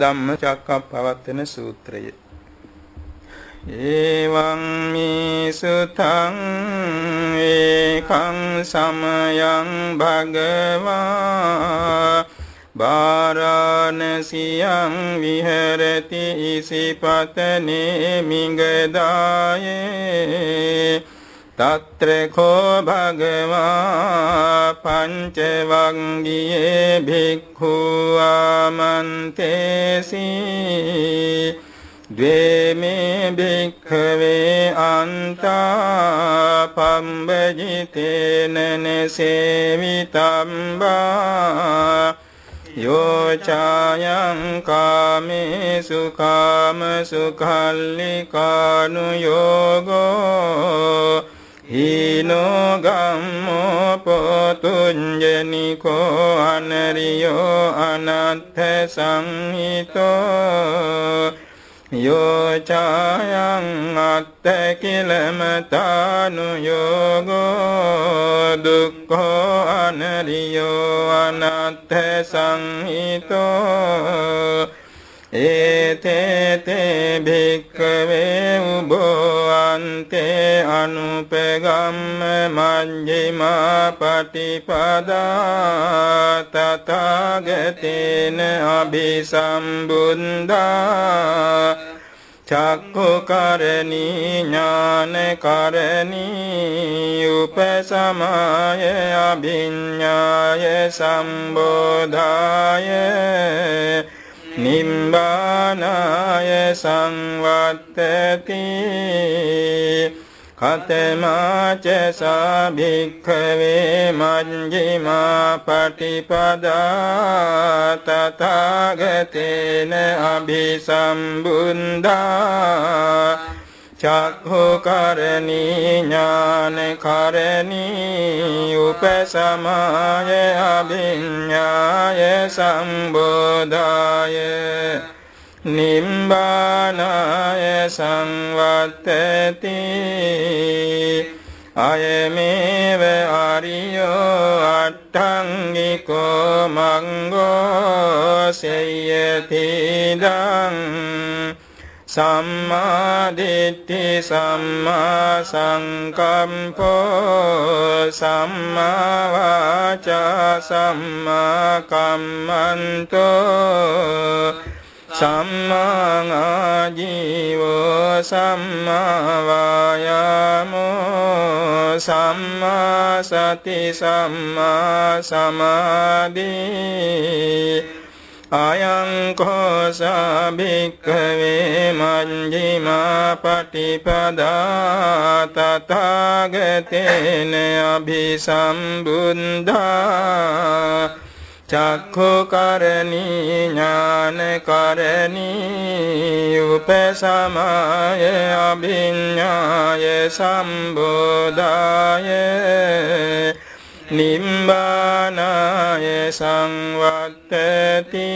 ධම්මචක්කප්පවත්තන සූත්‍රය. ඒවං මේ සුතං ඒකං සමයං භගවා බාරාණසියං විහෙරති ඉසිපතනේ මිගදායේ తත්‍ර කෝ භගවා පංචවංගියේ භික්ඛු ආමන්තේසි ද්වේමේ භික්ඛවේ අන්තා පම්බජිතේන නසේවිතම්බා යෝ චායං කාමේසු කාම සුඛල්ලිකානු යෝගෝ හීනෝ ගම්මෝ පොතුඤ්ජනිකෝ අනරියෝ අනත්ථ සංහිතෝ යෝ චායං අත්ථ කිලමතානු යෝගෝ දුක්ඛෝ අනරියෝ අනත්ථ සංහිතෝ ඒතේතේ භික්ඛවේ උබෝ අන්තේ අනුපගම්ම මඤ්ඤිමා පටිපදා තථාගතේන අභිසම්බුද්ධා චක්ඛුකරණී ඥානකරණී උපසමාය අභිඤ්ඤාය සම්බෝධාය නිම්බානාය සංවත්තති කතමාච සාභික්ඛවේ මඤ්ඤිමා පටිපදා තථාගතේන අභිසම්බුද්ධා චක්ඛුකරණී ඥානකරණී උපසමාය අභිඤ්ඤාය සම්බෝධාය නිම්බානාය සංවත්තති අයමේව ආරියෝ අට්ඨංගිකෝ මංගෝ සේයති දං සම්මාදිට්ඨි සම්මා සංකම්පෝ සම්මා වාචා සම්මා කම්මන්තෝ සම්මා ආජීවෝ සම්මා වායාමෝ සම්මා සති සම්මා සමාධි අයං කෝසා භික්ඛවේ මඤ්ඤිමා පටිපදා තථාගතේන අභිසම්බුද්ධා චක්ඛුකරණී ඥානකරණී උපසමාය අභිඤ්ඤාය සම්බෝධාය නිම්බානාය සංවත්තති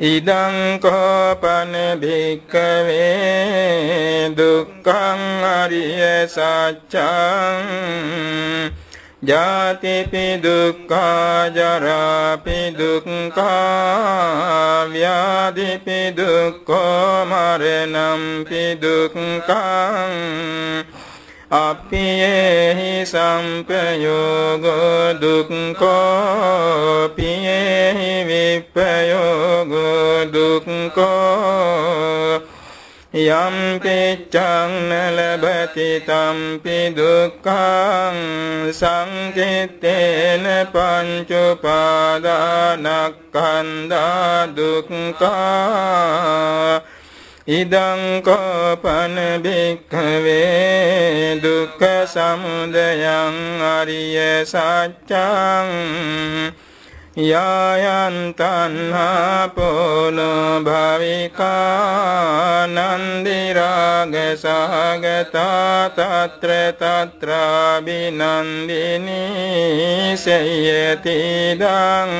ඉදං කෝපන භික්කවේ දුක්ඛං අරිය සත්‍යං ජාතිපි දුක්ඛා ජරාපි දුක්ඛා ව්‍යාධිපි දුක්ඛෝ මරණම්පි දුක්ඛං අප්පියේහි සම්පයෝගෝ දුක්ඛෝ පියේහි විප්පයෝගෝ දුක්ඛෝ. යම් පිච්ඡං නලබති තම්පි දුක්ඛං සංකිට්ඨේන පංච උපාදානස්කන්ධා දුක්ඛා. ඉදං කෝපන භික්ඛවේ දුක්ඛ සමුදයං අරිය සත්‍යං යායන් තණ්හා පොනෝ භවිකා නන්දි රාග සහගතා తත්‍ර తත්‍රා බිනන්දිනී සයති දං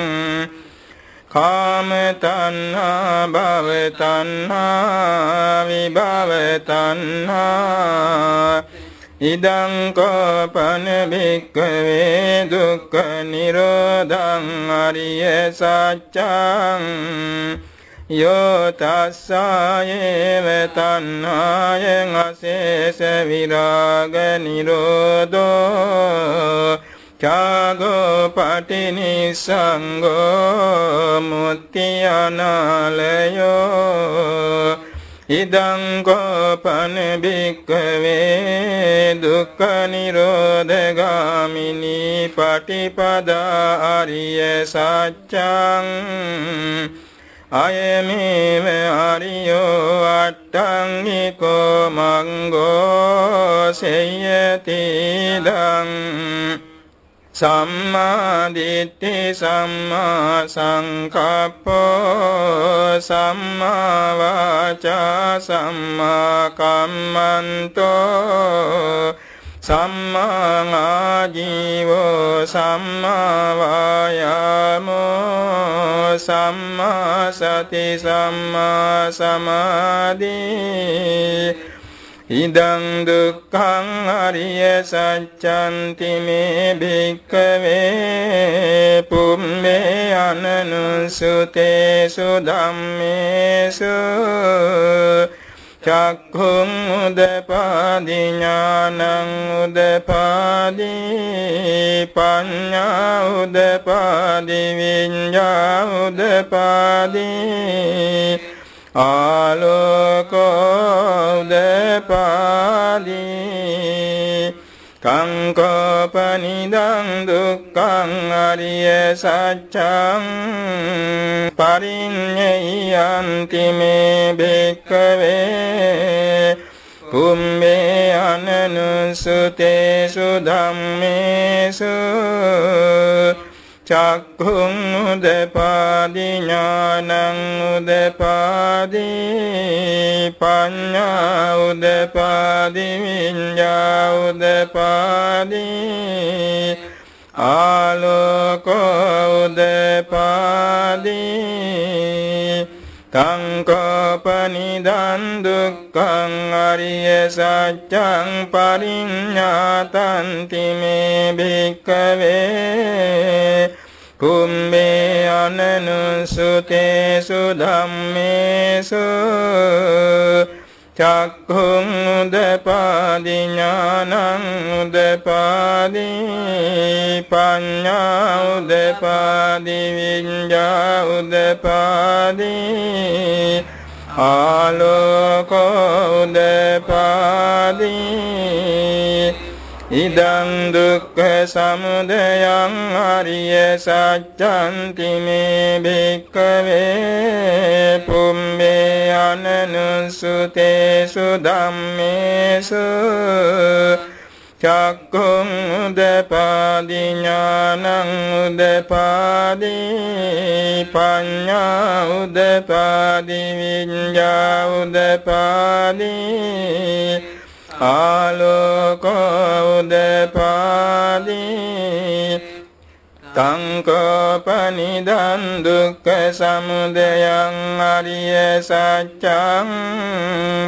කාම තණ්හා භව තණ්හා විභව තණ්හා. ඉදං කෝපන භික්කවේ දුක්ඛ නිරෝධං අරිය සත්‍යං. යෝ තස්සායේව තණ්හායං අශේෂ විරාග නිරෝධෝ. ත්‍යාගෝ පටිනිසංගෝ මුත්‍ති අනාලයෝ ඉදං කෝපන භික්ඛවේ දුක්ඛ නිරෝධගාමිනී පටිපදා ආරිය සත්‍යං අයමේව ආරියෝ අට්ඨංගිකෝ මංගෝ සේයති දං සම්මා දිට්ඨි සම්මා සංකප්පෝ සම්මා වාචා සම්මා කම්මන්තෝ සම්මා ආජීවෝ සම්මා වායාමෝ සම්මා සති සම්මා සමාධි ඉදං දුක්ඛං අරිය සත්‍යන්ති මේ භික්ඛවේ පුම්මේ අනනුසුතේසු ධම්මේසු චක්ඛුං උදපාදි ඥානං උදපාදි පඤ්ඤා උදපාදි විඤ්ඤා උදපාදි ආලෝකෝදපාදී කංකෝපනිදං දුක්ඛං අරිය සත්‍යං පරිඤ්ඤයන්ති මේ භික්ඛවේ කුම්මේ අනනුසුතේසු ධම්මේසු චක්ඛුං උදපාදි ඥානං උදපාදි පඤ්ඤා උදපාදි විඤ්ඤා උදපාදි ආලෝක උදපාදි සංකපනිදන් දුක්ඛං අරිය සත්‍යං පරිඤ්ඤාතන්ති මේ භික්ඛවේ කුම්මේ අනනුසුතේසු ධම්මේසු චක්ඛුං උදපාදි ඥානං උදපාදි පඤ්ඤා උදපාදි විඤ්ඤා උදපාදි ආලෝක උදපාදි ඉදං දුක්ඛ සමුදයං අරිය සත්‍යන්ති මේ භික්ඛවේ පුම්මේ අනනුසුතේසු ධම්මේසු චක්ඛුං උදපාදි ඥානං උදපාදි පඤ්ඤා උදපාදි විඤ්ඤා උදපාදි ආලෝකෝදපාදී තංකපනිදන් දුක්ඛ සමුදයං අරිය සත්‍යං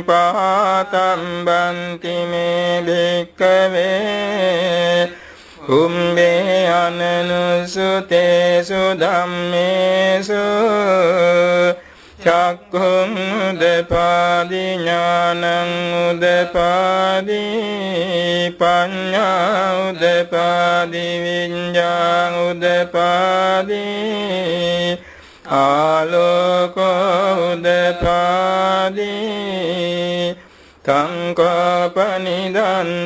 පහතම් බන්ති මේ භික්ඛවේ කුම්බේ අනනුසුතේසු ධම්මේසු චක්ඛුං උදපාදි ඥානං උදපාදි පඤ්ඤා උදපාදි විඤ්ඤා උදපාදි ආලෝක උදපාදි සංකපනිදන්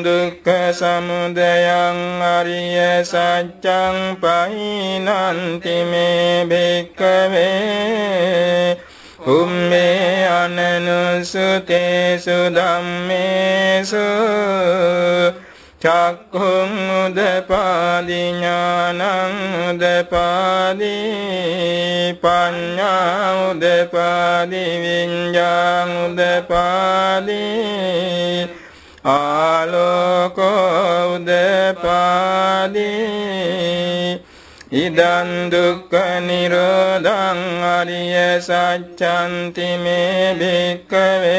දුක්ඛ සමුදයං අරිය සත්‍යං පහිනන්ති මේ භික්ඛවේ. උම්මේ අනනුසුතේසු ධම්මේසු චක්ඛුං උදපාදි ඥානං උදපාදි පඤ්ඤා උදපාදි විඤ්ඤාං උදපාදි ආලෝක උදපාදි ඉදන් දුක්ඛ නිරෝධං අරිය සත්‍යන්ති මේ භික්ඛවේ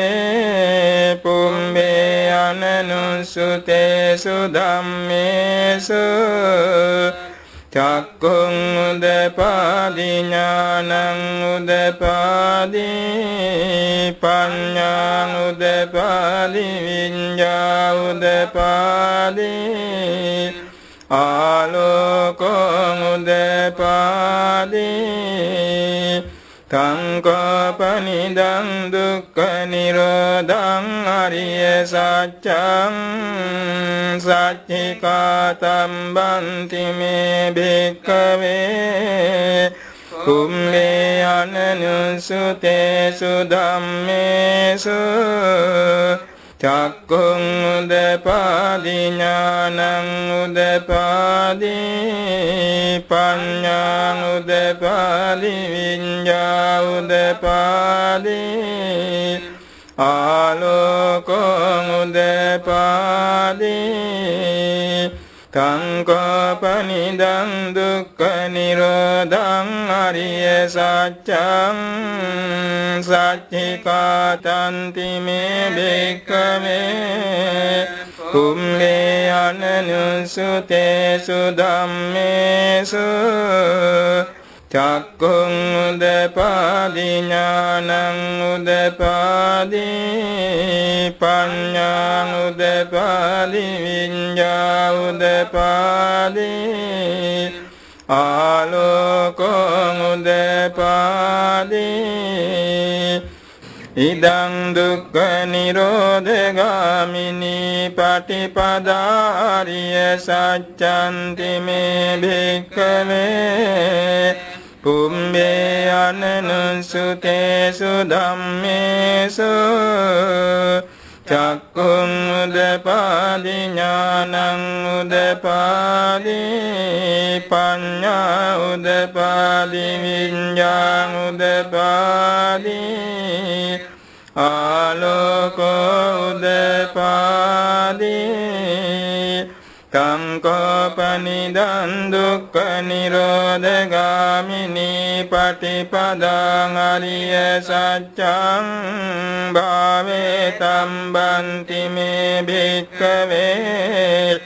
පුම්බේ අනනුසුතේසු ධම්මේසු චක්කුං උදපාදි ඥානං උදපාදි පඤ්ඤාං උදපාදි විඤ්ඤා උදපාදි ආලෝකං උදපාදී තංකපනිදං දුක්ඛ නිරෝධං අරිය සත්‍යං සච්චිකාතම් බන්ති මේ භික්ඛවේ කුම්මේ අනනුසුතේසු ධම්මේසු චක්කුං උදපාදි ඥානං උදපාදි පඤ්ඤාං උදපාදි විඤ්ඤා උදපාදි ආලෝකං උදපාදි තංකපනිදං දුක්ඛ නිරෝධං අරිය සත්‍යං සච්චිකාතන්ති මේ බික්කවේ කුම්මේ අනනුසුතේසු ධම්මේසු චක්කුං උදපාදි ඥානං උදපාදි පඤ්ඤාං උදපාදි විඤ්ඤා උදපාදි ආලෝකං උදපාදි ඉදං දුක්ඛ නිරෝධගාමිනී පටිපදාරිය සත්‍යන්ති මේ භික්ඛවේ පුම්බේ අනනුසුතේසු ධම්මේසු චක්කුං උදපාදි ඥානං උදපාදි පඤ්ඤා උදපාදි විඤ්ඤාං උදපාදි ආලෝකෝ උදපාදි සංකෝපනිදං දුක්ඛ නිරෝධගාමිනී පටිපදාං අරිය සත්‍යං භාවේ තම්බන්ති මේ භික්ඛවේ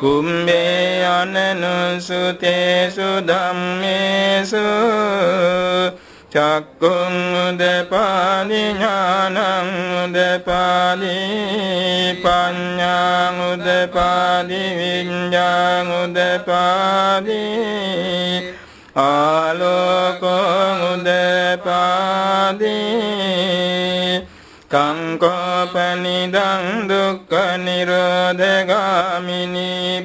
කුම්බේ අනනුසුතේසු ධම්මේසු චක්කුං උදපාදි ඥානං උදපාදි පඤ්ඤාං උදපාදි විඤ්ඤාං උදපාදි ආලෝකං උදපාදි කංකෝපනිදං දුක්ඛ නිරෝධගාමිනී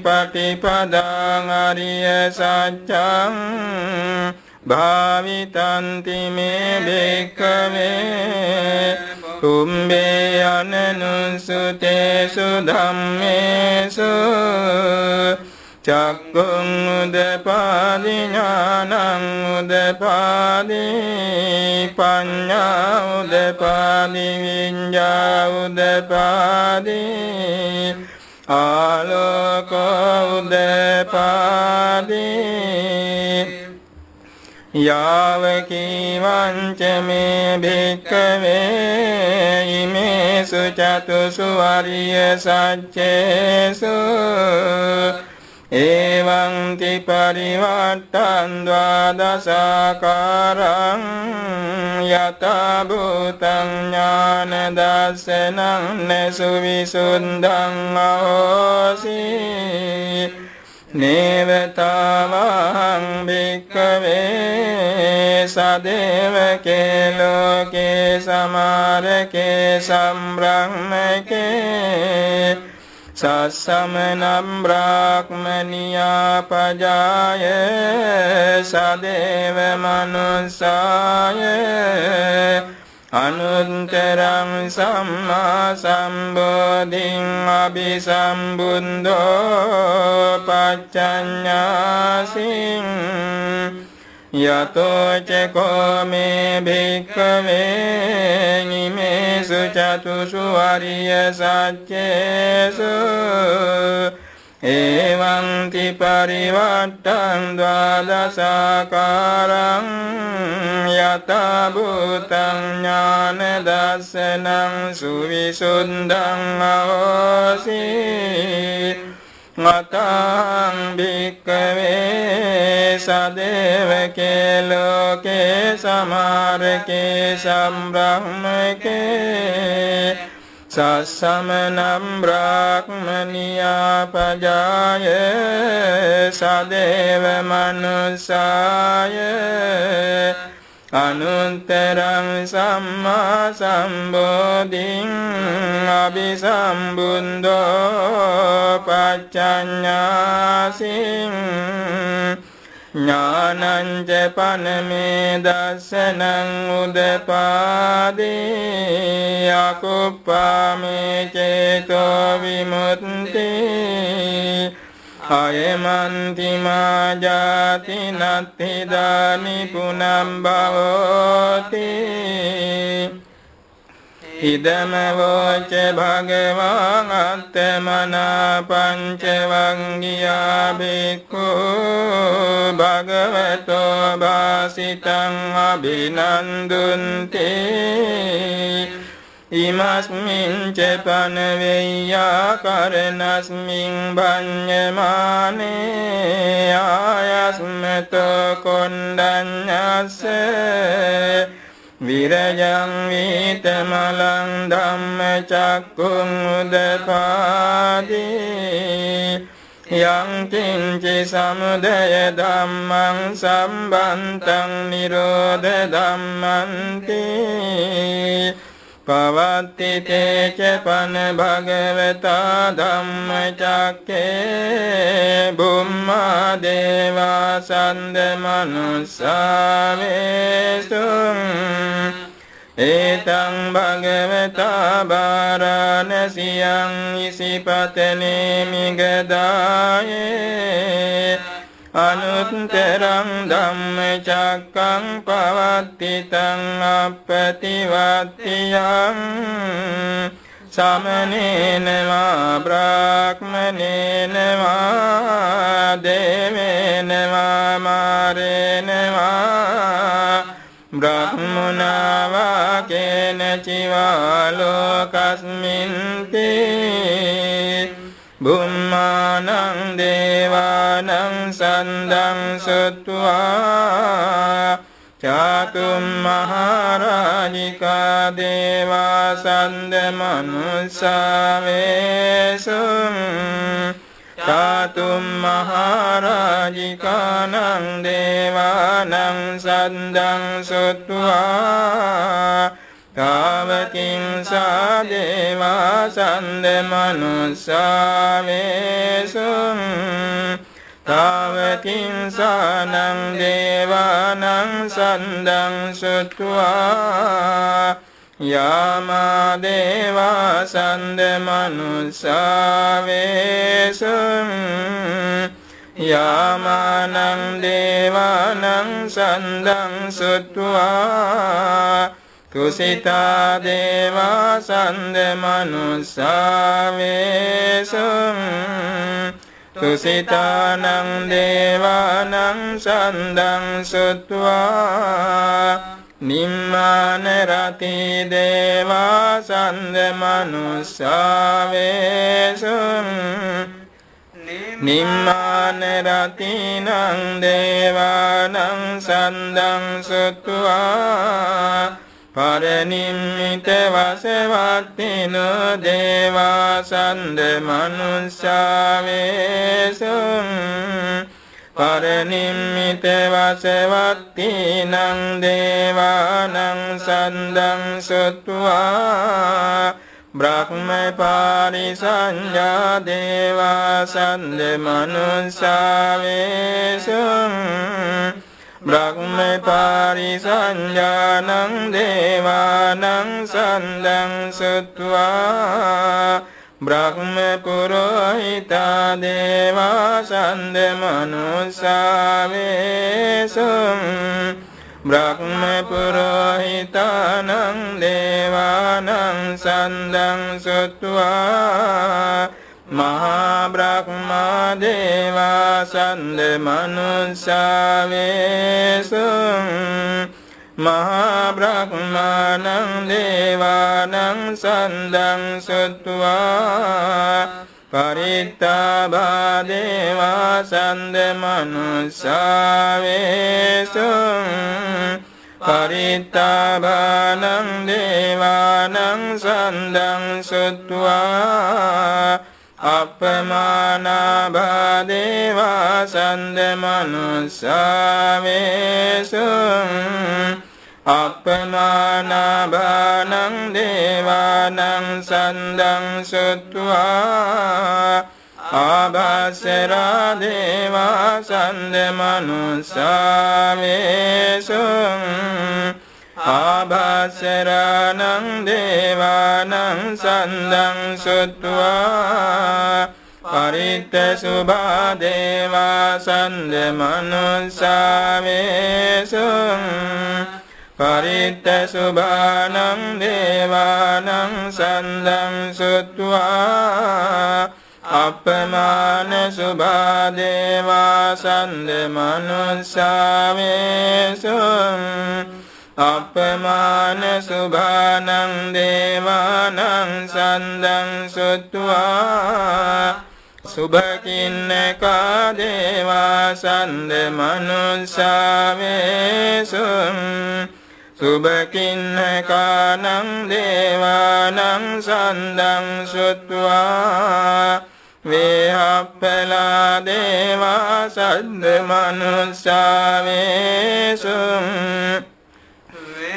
පටිපදාං අරිය සත්‍යං භාවිතන්ති මේ භික්ඛවේ කුම්බේ අනනුසුතේසු ධම්මේසු චක්කුං උදපාදි ඥානං උදපාදි පඤ්ඤා උදපාදි විඤ්ඤා උදපාදි ආලෝක උදපාදි යාවකීවංච මේ භික්කවේ ඉමේසු චතුසු වරිය සච්චේසු එවං ති පරිවට්ටන් ද්වාදසාකාරං යතා භූතං ඥාන දස්සනං නසු විසුද්ධං අහෝසී නේවතාවං භික්කවේ සදේවකේ ලෝකේ සමාරකේ සම්බ්‍රහ්මකේ සස්සමනම් බ්‍රාහ්මනියා පජාය සදේව මනුස්සාය අනුන්තරං සම්මා සම්බෝධින් අභිසම්බුද්ධෝ පච්චඤ්ඤාසින් යතෝ චකෝ මේ භික්ඛවේ නිමේසු චතුසු වරිය සත්‍යේසු එවං ති පරිවට්ටං ද්වාදසාකාරං යත භූතං ඥාන දස්සනං සුවිසුද්ධං අවසි මතං භික්කවේ සදේවකේ ලෝකේ සමාරකේ සම්බ්‍රහ්මකේ සස්සමනම් බ්‍රාහ්මනියා පජාය සදේව මනුසාය අනුත්තරං සම්මා සම්බෝධින් අபிසම්බුද්ධෝ පච්චඤ්ඤාසින් ඥානංච පනමේ දස්සනං උදපාදී අකුප්පාමේ චේතෝ විමුක්ති අයමන්ති මා ජාති නත්ති දානි පුනම් භවෝති ඉදම වෝච භගවාන් අත්තමනා පංචවංගියා බික්ඛු භගවතෝ වාසිතං අභිනන්දුන්ති. ඉමස්මින් ච පනවෙය්‍යා කරනස්මින් භඤ්ඤමානේ. ආයස්මතෝ කොණ්ඩඤ්ඤස්සේ. විරජං වීතමලං ධම්මචක්කුං උදපාදී යං කිංචි සමුදය ධම්මං සම්බන්තං නිරෝධ ධම්මන්ති පවත්ති තේච පන භගවතා ධම්මචක්කේ බුම්මා දේවා සන්ද මනුස්සාවේසුං. ඒතං භගවතා බාරාණසියං ඉසිපතනේ මිගදායේ අනුත්තරං ධම්මචක්කං පවත්තිතං අප්පතිවත්තියං සමනේනවා බ්‍රාහ්මනේනවා දේවේනවා මාරේනවා බ්‍රහ්මනාවා කේන චිවාලෝකස්මින්තේ බුම්මානං දේවානං සන්දං සත්වා චාතුම් මහරජිකා දේවා සන්ද මනුස්සාවේසුම් චාතුම් මහරජිකානං දේවානං සන්දං සත්වා කාවකින් සාදේවා සන්ද මනුස්සාවේසුම් තාවකින් සානං දේවානං සන්දං සුත්වා යාමා දේවා සන්ද මනුස්සාවේසුම් යාමානං දේවානං සන්දං සුත්වා තුසිතා දේවා සන්ද මනුස්සාවේසුම් තුසිතානං දේවානං සන්දං සුත්වා නිම්මාන රති දේවා සන්ද මනුස්සාවේසුම් නිම්මාන රතිනං දේවානං සන්දං සුත්වා පරනිම්මිත වසවත්තින දේවා සන්ද මනුස්සාවේසුම් පරනිම්මිත වසවත්තිනං දේවානං සන්දං සුත්වා. බ්‍රහ්ම පාරිසංඥා දේවා සන්ද මනුස්සාවේසුම් බ්‍රහ්ම පාරිසංඥානං දේවානං සන්දං සුත්වා බ්‍රහ්ම පුරෝහිතා දේවා සන්ද මනුස්සාවේසුම් බ්‍රහ්ම පුරෝහිතානං දේවානං සන්දං සුත්වා මහා බ්‍රහ්මා දේවා සන්ද මනුස්සාවේසුං මහා බ්‍රහ්මානං දේවානං සන්දං සුත්වා පරිත්තාභා දේවා සන්ද මනුස්සාවේසුං පරිත්තාභානං දේවානං සන්දං සුත්වා අපමානා දේවා සන්ද මනුස්සාවේසුං අපමානා දේවානං සන්දං සුත්වා ආභාසරා දේවා සන්ද මනුස්සාවේසුං ආභාසරාණං දේවානං සන්දං සුත්වා පරිත්ත සුභා දේවා සන්ද මනුස්සාවේසුං පරිත්ත සුභානං දේවානං සන්දං සුත්වා අපමාන සුභා දේවා සන්ද මනුස්සාවේසුං අපමාන සුභානං දේවානං සන්දං සුත්වා සුභකින්නකා දේවා සන්ද මනුස්සාවේසුං සුභකින්නකානං දේවානං සන්දං සුත්වා වේහප්පලා දේවා සද්ද මනුස්සාවේසුං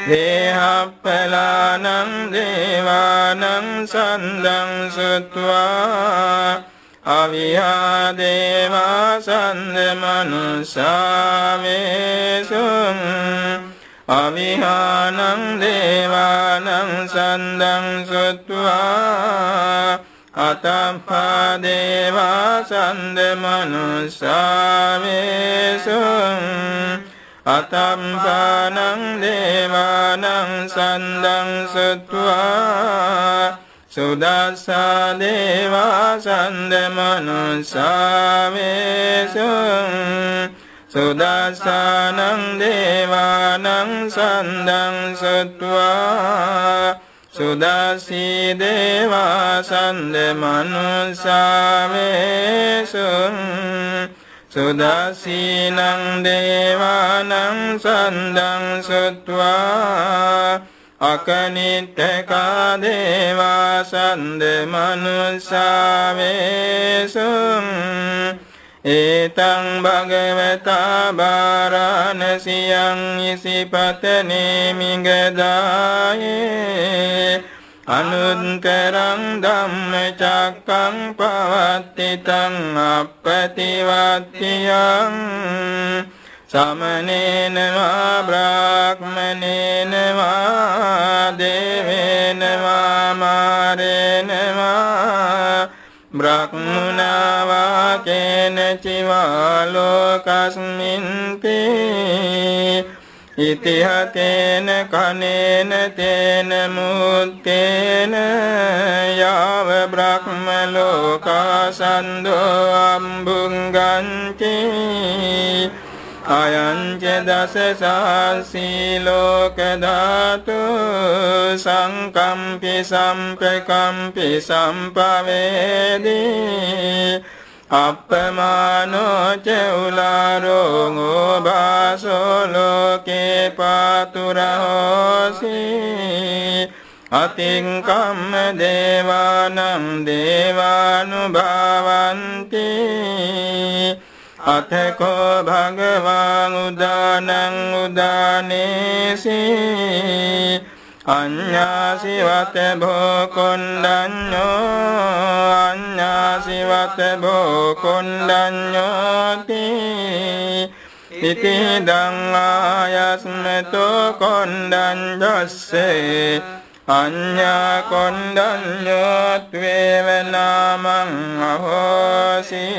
දේහප්පලානං දේවානං සන්දං සුත්වා අවිහා දේවා සන්ද මනුසාවේසුං අවිහානං දේවානං සන්දං සුත්වා අතම්පා දේවා සන්ද මනුසාවේසුං අතම්පානං දේවානං සන්දං සත්වා සුදස්සා දේවා සන්ද මනුස්සාවේසුං සුදස්සානං දේවානං සන්දං සත්වා සුදස්සී දේවා සන්ද මනුස්සාවේසුං සුදස්සීනං දේවානං සන්දං සුත්වා අකනිට්ඨකා දේවා සන්ද මනුස්සාවේසුං ඒතං භගවතා බාරාණසියං ඉසිපතනේ මිගදායේ අනුත්තරං ධම්මචක්කං පවත්තිතං අප්පතිවත්තියං සමනේන වා බ්‍රාහ්මනේන වා දේවේන වා මාරේන වා බ්‍රහ්මනා වා කේන චිවා ලෝකස්මින් තේ ඉතිහතේන කනේන තේන මුත්තේන යාව බ්‍රහ්ම ලෝකාසන්දෝ අම්බුංගන්ති අයංච දස සාසී ලෝක ධාතු සංකම්පි සම්පකම්පි සම්පවේදී අප්පමානෝ ච උලාරෝ භාසෝ ලෝකේ පාතුරහෝසි අතින් කම්ම දේවානං දේවානුභාවන්ති අතකෝ භගවාන් උදානං උදානේසි අඤ්ඤාසිවත භෝකොණ්ඩඤ්ඤෝ අඤ්ඤාසිවත භෝකොණ්ඩඤ්ඤෝති ඉතිදං ආයස්මතෝ කොණ්ඩං ජස්සේ අඤ්ඤා කොණ්ඩං යොත්වේව නාමං අහෝසීති